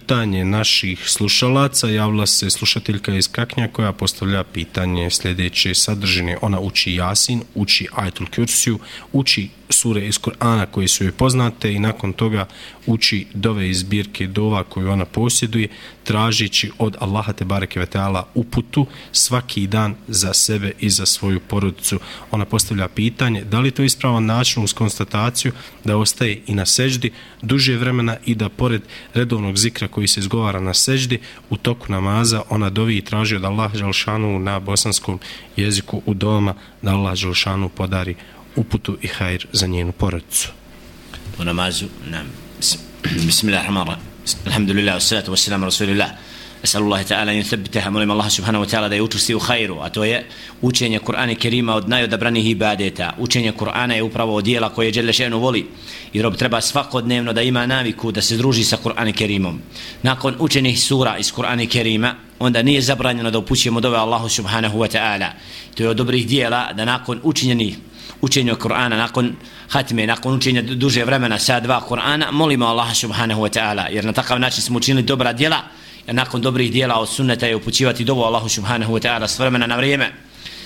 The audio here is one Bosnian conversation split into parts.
pitanje naših slušalaca. Javila se slušateljka iz Kaknja koja postavlja pitanje sljedeće sadržine. Ona uči Jasin, uči Ajtul Kursiju, uči sure iz Kur'ana koje su joj poznate i nakon toga uči dove iz zbirke dova koju ona posjeduje, tražići od Allaha te bareke ve taala uputu svaki dan za sebe i za svoju porodicu. Ona postavlja pitanje da li to je ispravan način uz konstataciju da ostaje i na seždi duže vremena i da pored redovnog zikra koji se izgovara na seždi u toku namaza ona dovi i traži od Allah Želšanu na bosanskom jeziku u doma da Allah Želšanu podari uputu i hajr za njenu porodicu. U namazu, nam, bismillahirrahmanirrahim, alhamdulillah, wassalatu wassalamu rasulillah, أسأل الله تعالى أن يثبتها مولم الله سبحانه وتعالى دا يوتوسي خير je učenje القرآن الكريم od najodabranih ibadeta. Učenje Kur'ana القرآن upravo od ديلا كو يجل شأن ولي يرب تربا سفاق دنيمنا دا إما ناويكو دا سدروجي سا قرآن الكريم ناكون أتشين سورة اس قرآن الكريم onda nije zabranjeno da upućujemo dove Allahu subhanahu wa ta'ala. To je od dobrih dijela da nakon učinjenih učenja Kur'ana, nakon hatme, nakon učenja duže vremena sa dva Kur'ana, molimo Allaha subhanahu wa ta'ala, jer na takav način smo učinili dobra dijela nakon dobrih djela od sunneta je upućivati dovu Allahu subhanahu wa ta'ala s vremena na vrijeme.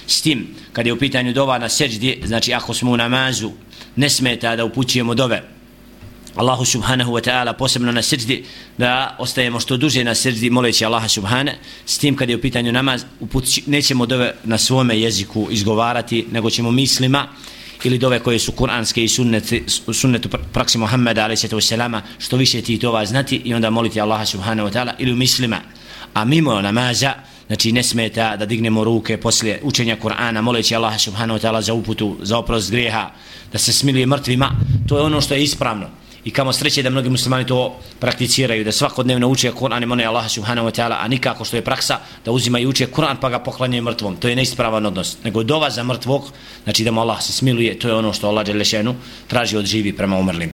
S tim, kad je u pitanju dova na seđdi, znači ako smo u namazu, ne smeta da upućujemo dove, Allahu subhanahu wa ta'ala posebno na srđdi da ostajemo što duže na srđdi moleći Allaha subhana s tim kad je u pitanju namaz upući, nećemo dove na svome jeziku izgovarati nego ćemo mislima ili dove koje su kuranske i sunneti, sunnetu praksi Muhammeda a.s. što više ti dova znati i onda moliti Allaha subhanahu wa ta'ala ili u mislima a mimo namaza znači ne smeta da dignemo ruke poslije učenja Kur'ana moleći Allaha subhanahu wa ta'ala za uputu za oprost grijeha da se smilije mrtvima to je ono što je ispravno i kamo sreće da mnogi muslimani to prakticiraju, da svakodnevno uče Kur'an i mone Allah subhanahu wa ta'ala, a nikako što je praksa da uzima i uče Kur'an pa ga poklanjaju mrtvom. To je neispravan odnos. Nego dova za mrtvog, znači da mu Allah se smiluje, to je ono što Allah Đelešenu traži od živi prema umrlim.